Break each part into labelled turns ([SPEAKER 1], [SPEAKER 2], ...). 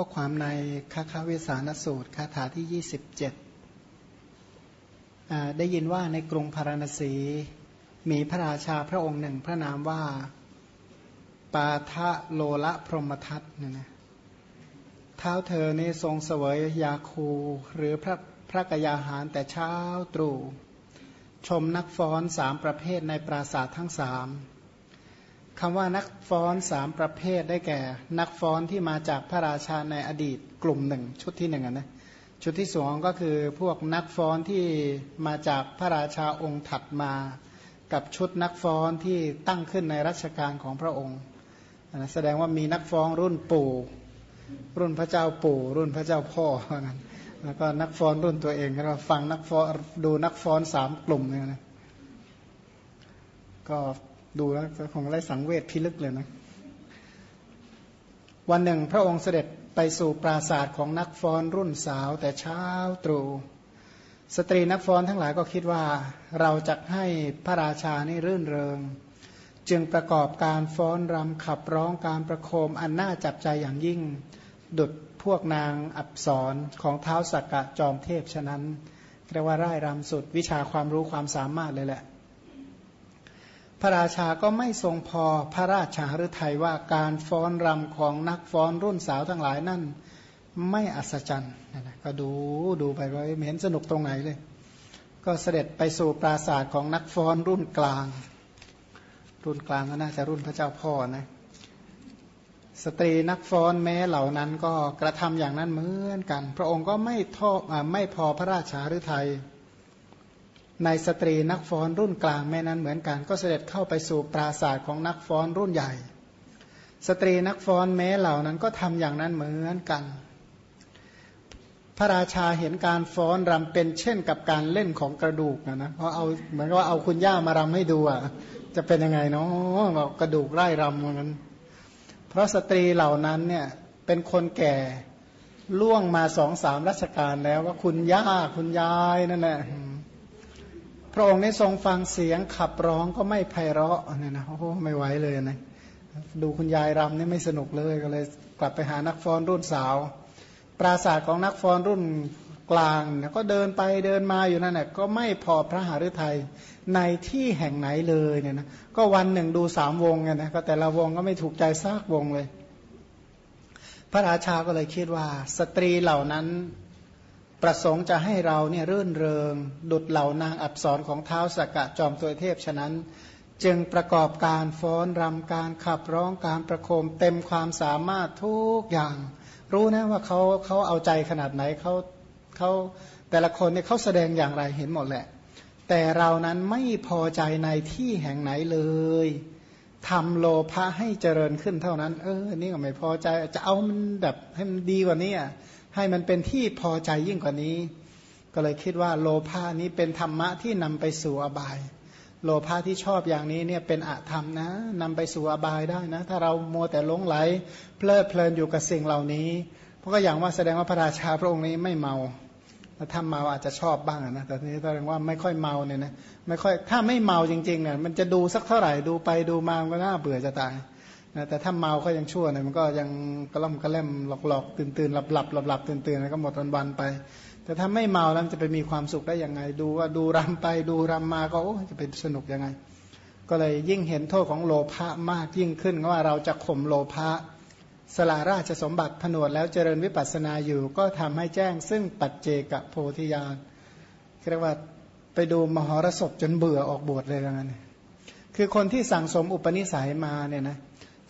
[SPEAKER 1] ก็ความในคาคาเวสานสูตรคาถาที่ 27 ได้ยินว่าในกรุงพาราณสี มีพระราชาพระองค์หนึ่ง พระนามว่าปาทะโลละพรหมทัตเนี่ยนะเท้าเธอนี่ทรงเสวยยาคู หรือพระพระกยาหารแต่เช้าตรู่ชมนักฟ้อนสามประเภทในปราสาททั้งสาม คำว่านักฟ้อนสามประเภทได้แก่ นักฟ้อนที่มาจากพระราชาในอดีตกลุ่มหนึ่ง ชุดที่หนึ่งนะชุดที่สองก็คือพวกนักฟ้อนที่มาจากพระราชาองค์ถัดมา กับชุดนักฟ้อนที่ตั้งขึ้นในรัชกาลของพระองค์แสดงว่ามีนักฟ้อนรุ่นปู่รุ่นพระเจ้าปู่ รุ่นพระเจ้าพ่อนั้นแล้วก็นักฟ้อนรุ่นตัวเองก็ฟังนักฟ้อนดูนักฟ้อนสามกลุ่มเนี่ยนะก็ ดูแล้วคงไล่สังเวชพิลึกเลยนะ วันหนึ่งพระองค์เสด็จไปสู่ปราศาสตร์ของนักฟ้อนรุ่นสาวแต่เช้าตรู่สตรีนักฟ้อนทั้งหลายก็คิดว่าเราจะให้พระราชานี่รื่นเริง จึงประกอบการฟ้อนรำขับร้องการประโคมอันน่าจับใจอย่างยิ่ง ดุดพวกนางอับสรของเท้าสักกะจอมเทพฉะนั้นเรียกว่าร่ายรำสุดวิชาความรู้ความสามารถเลยแหละ พระราชาก็ไม่ทรงพอพระราชาหรือไทยว่าการฟ้อนรำของนักฟ้อนรุ่นสาวทั้งหลายนั่น ไม่อัศจรรย์นะก็ดูดูไปว่าเห็นสนุกตรงไหนเลย ก็เสด็จไปสู่ปราศาสตร์ของนักฟ้อนรุ่นกลาง รุ่นกลางก็น่าจะรุ่นพระเจ้าพ่อนะสตรีนักฟ้อนแม้เหล่านั้นก็กระทำอย่างนั้นเหมือนกัน พระองค์ก็ไม่ทอไม่พอพระราชาหรือไทย ในสตรีนักฟ้อนรุ่นกลางแม่นั้นเหมือนกัน ก็เสด็จเข้าไปสู่ปราศาสตร์ของนักฟ้อนรุ่นใหญ่ สตรีนักฟ้อนแม้เหล่านั้นก็ทำอย่างนั้นเหมือนกัน พระราชาเห็นการฟ้อนรำเป็นเช่นกับการเล่นของกระดูกนะนะเพราะเอาเหมือนว่าเอาคุณย่ามารำให้ดูอะจะเป็นยังไงเนาะบอกกระดูกไร่รำเหมือนกันเพราะสตรีเหล่านั้นเนี่ยเป็นคนแก่ล่วงมาสองสามรัชกาลแล้วว่าคุณย่าคุณยายนั่นแหละ ระองค์ได้ทรงฟังเสียงขับร้องก็ไม่ไพเราะเนี่ยนะโอ้โหไม่ไหวเลยนะดูคุณยายรำนี่ไม่สนุกเลยก็เลยกลับไปหานักฟ้อนรุ่นสาว ปราศาสตร์ของนักฟ้อนรุ่นกลางก็เดินไปเดินมาอยู่นั่นแหละก็ไม่พอพระหฤทัยในที่แห่งไหนเลยเนี่ยนะก็วันหนึ่งดูสามวงไงนะก็แต่ละวงก็ไม่ถูกใจซากวงเลย พระราชาก็เลยคิดว่า สตรีเหล่านั้น ประสงค์จะให้เราเนี่ยรื่นเริง ดุดเหล่านางอับสรของเท้าสกกะจอมตัวเทพฉะนั้น จึงประกอบการฟ้อนรำการขับร้องการประโคมเต็มความสามารถทุกอย่าง รู้นะว่าเขาเขาเอาใจขนาดไหนเขาเขาแต่ละคนเนี่ยเขาแสดงอย่างไรเห็นหมดแหละ แต่เรานั้นไม่พอใจในที่แห่งไหนเลยทำโลภะให้เจริญขึ้นเท่านั้น เออ นี่ก็ไม่พอใจจะเอามันแบบให้มันดีกว่านี้อะ ให้มันเป็นที่พอใจยิ่งกว่านี้ ก็เลยคิดว่าโลภานี้เป็นธรรมะที่นำไปสู่อบาย โลภะที่ชอบอย่างนี้เนี่ยเป็นอธรรมนะนำไปสู่อบายได้นะ ถ้าเรามัวแต่หลงไหล เพลิดเพลินอยู่กับสิ่งเหล่านี้เพราะก็อย่างว่าแสดงว่าพระราชาพระองค์นี้ไม่เมาถ้าเมาอาจจะชอบบ้างนะแต่นี้แสดงว่าไม่ค่อยเมาเนี่ยนะไม่ค่อยถ้าไม่เมาจริงๆเนี่ยมันจะดูสักเท่าไหร่ดูไปดูมาก็น่าเบื่อจะตาย แต่ถ้าเมาก็ยังชั่วหน่อยมันก็ยังกระล่ำกระเล่มหลอกหลอกตื่นตื่นหลับหลับหลับหลับตื่นตื่นแล้วก็หมดวันวันไป แต่ถ้าไม่เมาแล้วจะไปมีความสุขได้ยังไง ดูว่าดูรำไปดูรำมาก็โอ้จะเป็นสนุกยังไง ก็เลยยิ่งเห็นโทษของโลภะมากยิ่งขึ้นว่าเราจะข่มโลภะสละราชสมบัติผนวดแล้วเจริญวิปัสสนาอยู่ ก็ทำให้แจ้งซึ่งปัจเจกโพธิญาณเรียกว่าไปดูมหรสพจนเบื่อออกบวชเลยอย่างนั้นคือคนที่สั่งสมอุปนิสัยมาเนี่ยนะ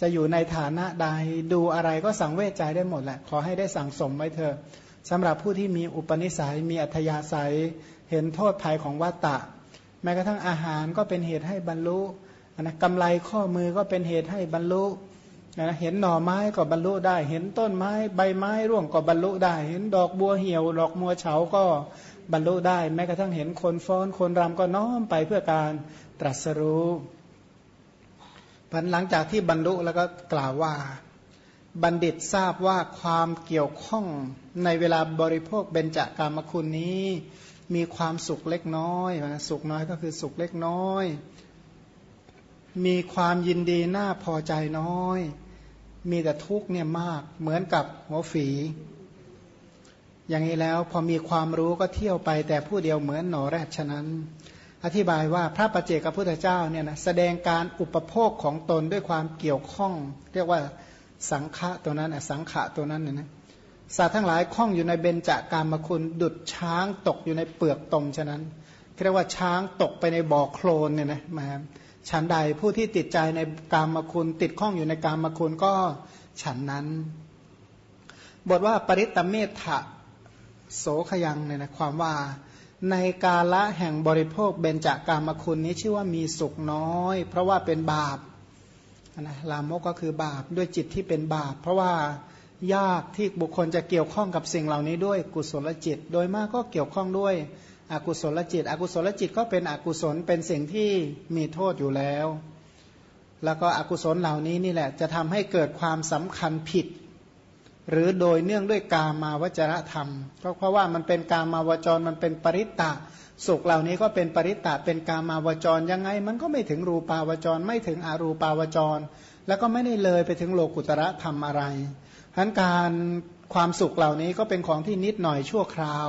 [SPEAKER 1] จะอยู่ในฐานะใดดูอะไรก็สังเวชใจได้หมดแหละ ขอให้ได้สั่งสมไว้เถอะสำหรับผู้ที่มีอุปนิสัยมีอัธยาศัย เห็นโทษภัยของวัตตะ แม้กระทั่งอาหารก็เป็นเหตุให้บรรลุนะกำไรข้อมือก็เป็นเหตุให้บรรลุนะเห็นหน่อไม้ก็บรรลุได้ เห็นต้นไม้ใบไม้ร่วงก็บรรลุได้ เห็นดอกบัวเหี่ยวดอกมัวเฉาก็บรรลุได้ แม้กระทั่งเห็นคนฟ้อนคนรำก็น้อมไปเพื่อการตรัสรู้ พันหลังจากที่บรรลุแล้วก็กล่าวว่าบัณฑิตทราบว่าความเกี่ยวข้องในเวลาบริโภคเบญจากามคุณนี้ มีความสุขเล็กน้อยนะสุขน้อยก็คือสุขเล็กน้อย มีความยินดีน่าพอใจน้อย มีแต่ทุกข์เนี่ยมากเหมือนกับหัวฝี อย่างนี้แล้วพอมีความรู้ก็เที่ยวไปแต่ผู้เดียวเหมือนหนอแรกฉะนั้น อธิบายว่าพระปัจเจกพุทธเจ้าเนี่ยนะแสดงการอุปโภคของตนด้วยความเกี่ยวข้อง เรียกว่าสังฆะตัวนั้นสังขะตัวนั้นเนี่ยนะสัตว์ทั้งหลายคล้องอยู่ในเบญจากามคุณ ดุดช้างตกอยู่ในเปลือกตมฉะนั้นเรียกว่าช้างตกไปในบ่อโคลนเนี่ยนะมาฉันใดผู้ที่ติดใจในกามคุณ ติดข้องอยู่ในกามคุณก็ฉันนั้น บทว่าปริตตเมธะโสขยังเนี่ยนะความว่า ในกาละแห่งบริโภคเบญจากามคุณนี้ชื่อว่ามีสุขน้อย เพราะว่าเป็นบาปนะลามกก็คือบาปด้วยจิตที่เป็นบาป เพราะว่ายากที่บุคคลจะเกี่ยวข้องกับสิ่งเหล่านี้ด้วยกุศลจิต โดยมากก็เกี่ยวข้องด้วยอกุศลจิต อกุศลจิตก็เป็นอกุศลเป็นสิ่งที่มีโทษอยู่แล้ว แล้วก็อกุศลเหล่านี้นี่แหละจะทำให้เกิดความสำคัญผิด หรือโดยเนื่องด้วยกามาวจรธรรม ก็เพราะว่ามันเป็นกามาวจรมันเป็นปริตตะสุขเหล่านี้ก็เป็นปริตตะเป็นกามาวจรยังไง มันก็ไม่ถึงรูปาวจรไม่ถึงอรูปาวจร แล้วก็ไม่ได้เลยไปถึงโลกุตระธรรมอะไรทั้นการความสุขเหล่านี้ก็เป็นของที่นิดหน่อยชั่วคราว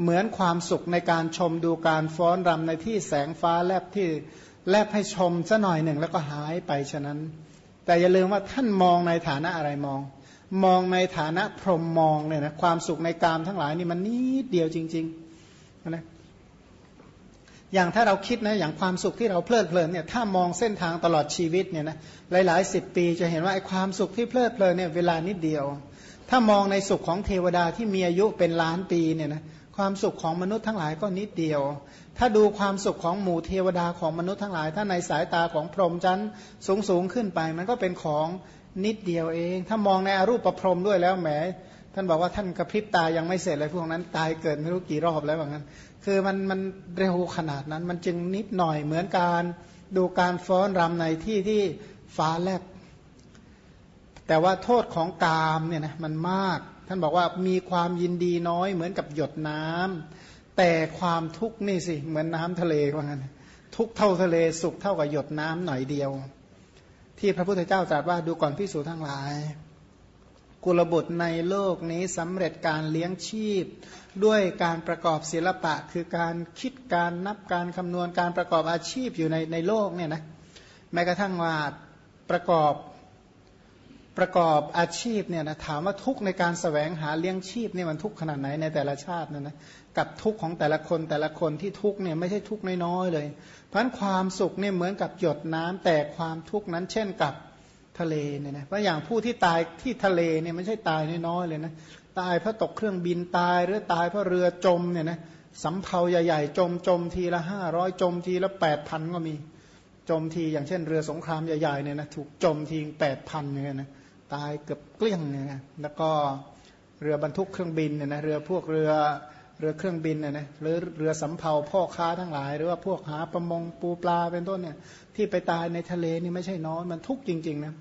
[SPEAKER 1] เหมือนความสุขในการชมดูการฟ้อนรำในที่แสงฟ้าแลบที่แลบให้ชมซะหน่อยหนึ่งแล้วก็หายไปฉะนั้น แต่อย่าลืมว่าท่านมองในฐานะอะไรมอง มองในฐานะพรหมมองเนี่ยนะความสุขในกามทั้งหลายนี่มันนิดเดียวจริงๆนะอย่างถ้าเราคิดนะอย่างความสุขที่เราเพลิดเพลินเนี่ยถ้ามองเส้นทางตลอดชีวิตเนี่ยนะหลายๆสิบปีจะเห็นว่าไอ้ความสุขที่เพลิดเพลินเนี่ยเวลานิดเดียว ถ้ามองในสุขของเทวดาที่มีอายุเป็นล้านปีเนี่ยนะความสุขของมนุษย์ทั้งหลายก็นิดเดียว ถ้าดูความสุขของหมู่เทวดาของมนุษย์ทั้งหลาย ถ้าในสายตาของพรหมจันทร์สูงสูงขึ้นไป มันก็เป็นของ นิดเดียวเอง ถ้ามองในอรูปประพรมด้วยแล้วแหม ท่านบอกว่าท่านกระพริบตายังไม่เสร็จเลยพวกนั้น ตายเกิดไม่รู้กี่รอบแล้วแบบนั้น คือมันมันเร็วขนาดนั้น มันจึงนิดหน่อยเหมือนการดูการฟ้อนรำในที่ที่ฟ้าแลบแต่ว่าโทษของกามเนี่ยนะมันมาก ท่านบอกว่ามีความยินดีน้อยเหมือนกับหยดน้ำแต่ความทุกข์นี่สิเหมือนน้ำทะเลว่างั้นทุกเท่าทะเลสุขเท่ากับหยดน้ำหน่อยเดียว ที่พระพุทธเจ้าตรัสว่าดูก่อนพิสูจทั้งหลาย กุลบุตรในโลกนี้สำเร็จการเลี้ยงชีพ ด้วยการประกอบศิลปะ คือการคิดการนับการคำนวณการประกอบอาชีพอยู่ในในโลกเนี่ยนะแม้กระทั่งว่าประกอบ ประกอบอาชีพเนี่ยนะถามว่าทุกในการสแสวงหาเลี้ยงชีพเนี่ยมันทุกขนาดไหนในแต่ละชาตินะนะกับทุกของแต่ละคนแต่ละคนที่ทุกเนี่ยไม่ใช่ทุกน้อยๆเลย เพราะฉะนั้นความสุขเนี่ยเหมือนกับหยดน้ำแต่ความทุกนั้น เช่นกับทะเลเนี่ยนะเพราะอย่างผู้ที่ตายที่ทะเลเนี่ยไม่ใช่ตายน้อยๆเลยนะตายเพราะตกเครื่องบินตายหรือตายเพราะเรือจมเนี่ยนะสำเภาใหญ่ๆ จมจมทีละห้าร้อยจมทีละแปดพันก็มีจมทีอย่างเช่นเรือสงครามใหญ่ๆเนี่ยนะถูกจมทีแปดพันเนี่ยนะ ตายเกือบเกลี้ยงเนี่ยนะแล้วก็เรือบรรทุกเครื่องบินเนี่ยนะเรือพวกเรือเรือเครื่องบินเนี่ยนะหรือเรือสำเภาพ่อค้าทั้งหลาย หรือว่าพวกหาประมงปูปลาเป็นต้นเนี่ยที่ไปตายในทะเลนี่ไม่ใช่น้อยมันทุกข์จริงๆนะ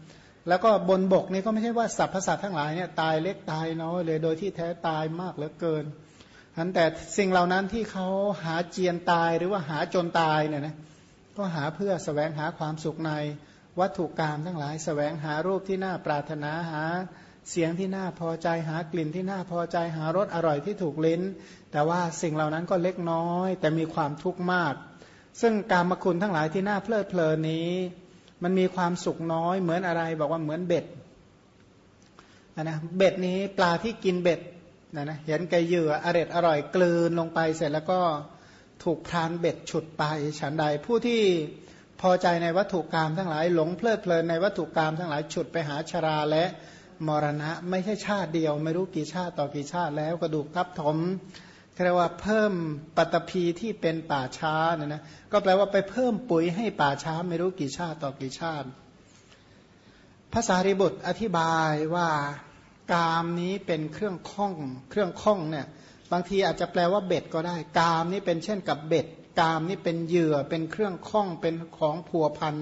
[SPEAKER 1] แล้วก็บนบกนี่ก็ไม่ใช่ว่าสัพพสัตทั้งหลายเนี่ยตายเล็กตายน้อยเลยโดยที่แท้ตายมากเหลือเกินอันแต่สิ่งเหล่านั้นที่เขาหาเจียนตายหรือว่าหาจนตายเนี่ยนะก็หาเพื่อสแสวงหาความสุขใน วัตถุกรรมทั้งหลายสแสวงหารูปที่น่าปรารถนาหาเสียงที่น่าพอใจหากลิ่นที่น่าพอใจหารสอร่อยที่ถูกลิ้น แต่ว่าสิ่งเหล่านั้นก็เล็กน้อย แต่มีความทุกข์มาก ซึ่งการมคุณทั้งหลายที่น่าเพลิดเพลินนี้ มันมีความสุขน้อยเหมือนอะไรบอกว่าเหมือนเบ็ดนะเบ็ดนี้ปลาที่กินเบ็ดนะนะเห็นไกเหยื่ออร่อยอร่อยกลืนลงไปเสร็จแล้วก็ถูกพรานเบ็ดฉุดไปฉันใดผู้ที่ พอใจในวัตถุกรรมทั้งหลาย หลงเพลิดเพลินในวัตถุกรรมทั้งหลายฉุดไปหาชราและมรณะ ไม่ใช่ชาติเดียว ไม่รู้กี่ชาติต่อกี่ชาติแล้วกระดูกทับถมเรียกว่าเพิ่มปัตภีที่เป็นป่าช้าเนี่ยนะก็แปลว่าไปเพิ่มปุ๋ยให้ป่าช้าไม่รู้กี่ชาติต่อกี่ชาติภาษาริบุตรอธิบายว่ากามนี้เป็นเครื่องข้อง เครื่องข้องเนี่ยบางทีอาจจะแปลว่าเบ็ดก็ได้ กามนี้เป็นเช่นกับเบ็ด กามนี้เป็นเหยื่อเป็นเครื่องข้องเป็นของผัวพัน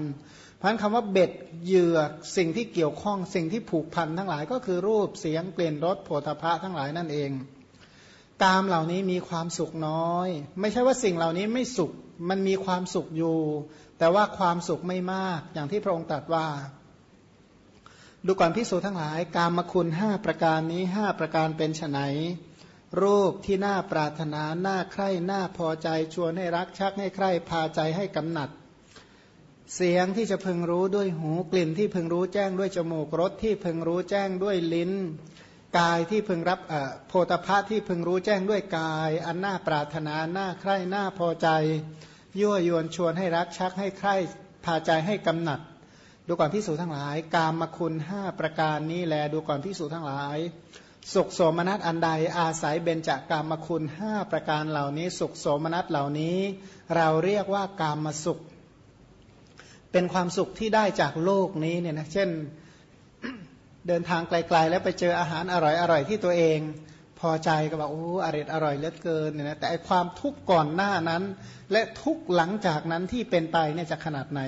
[SPEAKER 1] พันคำว่าเบ็ดเหยื่อสิ่งที่เกี่ยวข้องสิ่งที่ผูกพันทั้งหลายก็คือรูปเสียงเปลี่ยนรสโผฏฐะทั้งหลายนั่นเอง กามเหล่านี้มีความสุขน้อย ไม่ใช่ว่าสิ่งเหล่านี้ไม่สุขมันมีความสุขอยู่ แต่ว่าความสุขไม่มากอย่างที่พระองค์ตรัสว่า ดูก่อนพิสูจทั้งหลาย กามคุณห้าประการนี้ห้าประการเป็นไฉน รูปที่น่าปรารถนาน่าใคร่น่าพอใจชวนให้รักชักให้ใคร่พาใจให้กำหนัด เสียงที่จะพึงรู้ด้วยหูกลิ่นที่พึงรู้แจ้งด้วยจมูกรสที่พึงรู้แจ้งด้วยลิ้น กายที่พึงรับโพธพะที่พึงรู้แจ้งด้วยกาย อันน่าปรารถนาน่าใคร่น่าพอใจ ยั่วยวนชวนให้รักชักให้ใคร่พาใจให้กำหนัด ดูก่อนพิสูจทั้งหลาย กามมคุณห้าประการนี้แลดูก่อนพิสูจทั้งหลาย สุขโสมนัสอันใดอาศัยเบญจากามคุณห้าประการเหล่านี้ สุขโสมนัสเหล่านี้ เราเรียกว่ากามสุข เป็นความสุขที่ได้จากโลกนี้เนี่ยนะเช่นเดินทางไกลๆ แล้วไปเจออาหารอร่อยๆที่ตัวเอง พอใจก็บอกโอ้อร่อยอร่อยเหลือเกินเนี่ยนะแต่ความทุกข์ก่อนหน้านั้น และทุกข์หลังจากนั้นที่เป็นไปเนี่ยจะขนาดไหน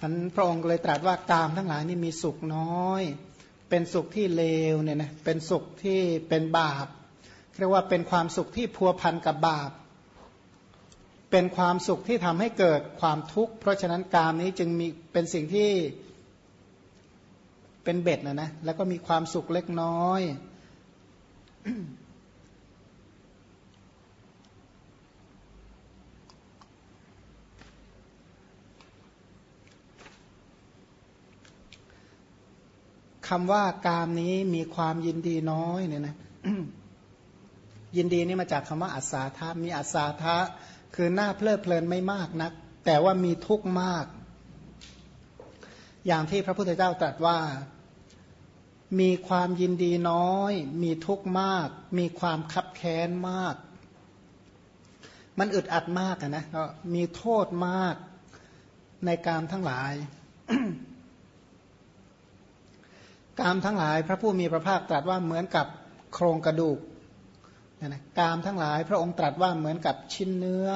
[SPEAKER 1] ท่านพระองค์เลยตรัสว่ากามทั้งหลายนี่มีสุขน้อย เป็นสุขที่เลวเนี่ยนะเป็นสุขที่เป็นบาปเรียกว่าเป็นความสุขที่พัวพันกับบาป เป็นความสุขที่ทำให้เกิดความทุกข์ เพราะฉะนั้นกามนี้จึงมีเป็นสิ่งที่เป็นเบ็ดนะนะแล้วก็มีความสุขเล็กน้อย คำว่ากามนี้มีความยินดีน้อยเนี่ยนะยินดีนี่มาจากคำว่าอัศาธามีอัศาธาคือหน้าเพลิดเพลินไม่มากนัก แต่ว่ามีทุกข์มาก อย่างที่พระพุทธเจ้าตรัสว่ามีความยินดีน้อย มีทุกข์มาก มีความคับแค้นมาก มันอึดอัดมากนะก็มีโทษมากในการทั้งหลาย กามทั้งหลายพระผู้มีพระภาคตรัสว่าเหมือนกับโครงกระดูกนะกามทั้งหลายพระองค์ตรัสว่าเหมือนกับชิ้นเนื้อ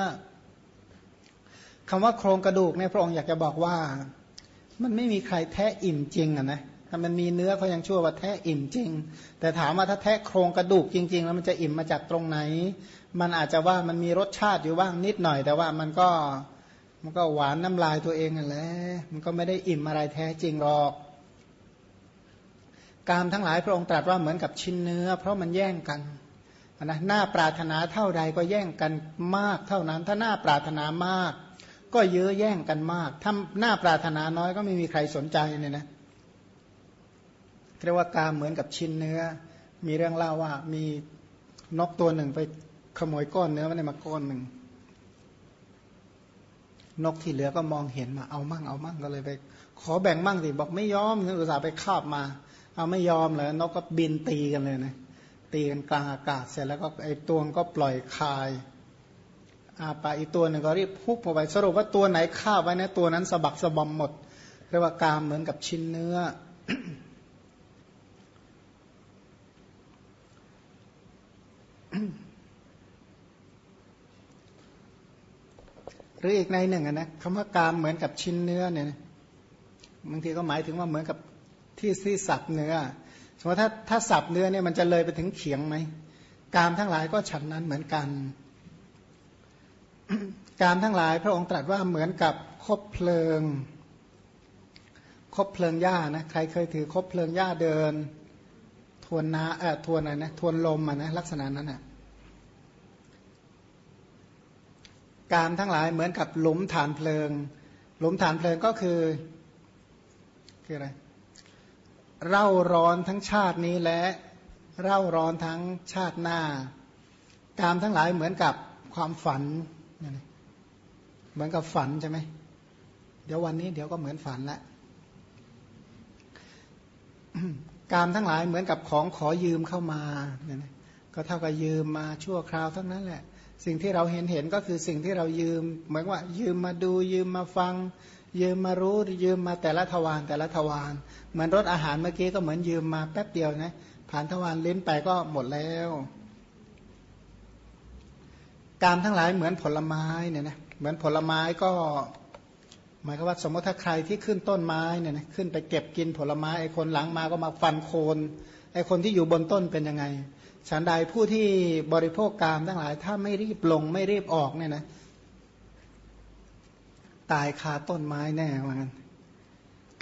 [SPEAKER 1] คำว่าโครงกระดูกเนี่ยพระองค์อยากจะบอกว่า มันไม่มีใครแท้อิ่มจริงอะนะถ้ามันมีเนื้อเขายังชั่วว่าแท้อิ่มจริง แต่ถามว่าถ้าแท้โครงกระดูกจริง ๆ แล้วมันจะอิ่มมาจากตรงไหน มันอาจจะว่ามันมีรสชาติอยู่บ้างนิดหน่อย แต่ว่ามันก็มันก็หวานน้ำลายตัวเองนั่นแหละมันก็ไม่ได้อิ่มอะไรแท้จริงหรอก กามทั้งหลายพระองค์ตรัสว่าเหมือนกับชิ้นเนื้อ เพราะมันแย่งกันนะหน้าปรารถนาเท่าใดก็แย่งกันมากเท่านั้น ถ้าหน้าปรารถนามาก ก็เยอะแย่งกันมาก ถ้าหน้าปรารถนาน้อยก็ไม่มีใครสนใจเนี่ยนะเรียกว่ากามเหมือนกับชิ้นเนื้อ มีเรื่องเล่าว่ามีนกตัวหนึ่งไปขโมยก้อนเนื้อมาในมาก้อนหนึ่งนกที่เหลือก็มองเห็นมาเอามั่งเอามั่งก็เลยไป ขอแบ่งมั่งสิบอกไม่ยอมอุตส่าห์ไปคาบมา เอาไม่ยอมเลยนกก็บินตีกันเลยนะตีกันกลางอากาศเสร็จแล้วก็ไอ้ตัวก็ปล่อยคายอาปาอีตัวหนึ่งก็รีบพุกไปสรุปว่าตัวไหนฆ่าไว้นะตัวนั้นสะบักสะบอมหมดเรียกว่ากามเหมือนกับชิ้นเนื้อ หรืออีกในหนึ่งนะคำว่ากามเหมือนกับชิ้นเนื้อเนี่ยบางทีก็หมายถึงว่าเหมือนกับ ที่ที่สับเนื้อ สมมติถ้าถ้าสับเนื้อเนี่ยมันจะเลยไปถึงเขียงไหมกามทั้งหลายก็ฉันนั้นเหมือนกัน การทั้งหลายพระองค์ตรัสว่าเหมือนกับคบเพลิง คบเพลิงหญ้านะใครเคยถือคบเพลิงหญ้าเดิน ทวนนาเออทวนอะไรนะทวนลมอะนะลักษณะนั้นอะการทั้งหลายเหมือนกับหลุมฐานเพลิง หลุมฐานเพลิงก็คือคืออะไร เร่าร้อนทั้งชาตินี้และเร่าร้อนทั้งชาติหน้า การทั้งหลายเหมือนกับความฝัน เหมือนกับฝันใช่ไหมเดี๋ยววันนี้เดี๋ยวก็เหมือนฝันละการทั้งหลายเหมือนกับของขอยืมเข้ามาก็เท่ากับยืมมาชั่วคราวทั้งนั้นแหละ สิ่งที่เราเห็นเห็นก็คือสิ่งที่เรายืม เหมือนว่ายืมมาดูยืมมาฟัง ยืมมารู้ยืมมาแต่ละทวารแต่ละทวารเหมือนรถอาหารเมื่อกี้ก็เหมือนยืมมาแป๊บเดียวนะผ่านทวารลิ้นไปก็หมดแล้วกามทั้งหลายเหมือนผลไม้เนี่ยนะเหมือนผลไม้ก็ หมายความว่าสมมติถ้าใครที่ขึ้นต้นไม้เนี่ยนะขึ้นไปเก็บกินผลไม้ไอ้คนหลังมาก็มาฟันโคนไอ้คนที่อยู่บนต้นเป็นยังไงฉันใดผู้ที่บริโภคกามทั้งหลาย ถ้าไม่รีบลงไม่รีบออกเนี่ยนะ ตายคาต้นไม้แน่ว่างั้น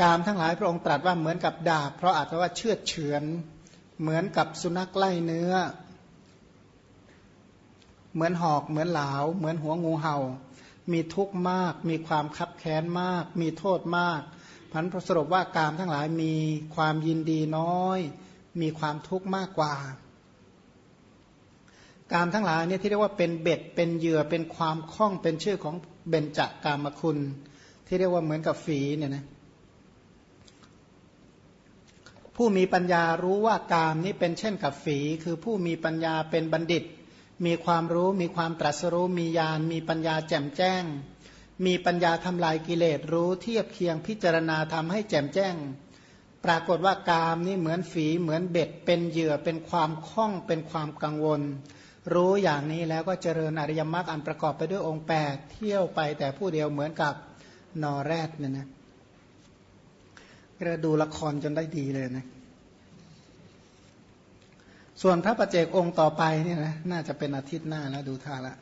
[SPEAKER 1] กามทั้งหลายพระองค์ตรัสว่าเหมือนกับดาบ เพราะอาจจะว่าเชือดเฉือน เหมือนกับสุนัขไล่เนื้อ เหมือนหอกเหมือนเหลาเหมือนหัวงูเห่า มีทุกข์มาก มีความคับแค้นมาก มีโทษมาก พันสรุปว่ากามทั้งหลายมีความยินดีน้อย มีความทุกข์มากกว่า กามทั้งหลายเนี่ยที่เรียกว่าเป็นเบ็ดเป็นเหยื่อเป็นความคล่องเป็นชื่อของเบญจากามคุณ ที่เรียกว่าเหมือนกับฝีเนี่ยนะผู้มีปัญญารู้ว่ากามนี้เป็นเช่นกับฝี คือผู้มีปัญญาเป็นบัณฑิต มีความรู้มีความตรัสรู้มีญาณมีปัญญาแจ่มแจ้ง มีปัญญาทำลายกิเลสรู้เทียบเคียงพิจารณาทำให้แจ่มแจ้ง ปรากฏว่ากามนี้เหมือนฝีเหมือนเบ็ด เป็นเหยื่อเป็นความคล่องเป็นความกังวล รู้อย่างนี้แล้วก็เจริญอริยมรรคอันประกอบไปด้วยองค์8เที่ยวไปแต่ผู้เดียวเหมือนกับนอแรดเนี่ยนะเราดูละครจนได้ดีเลยนะส่วนพระประเจกองค์ต่อไปเนี่ยนะน่าจะเป็นอาทิตย์หน้าแล้วดูท่าละ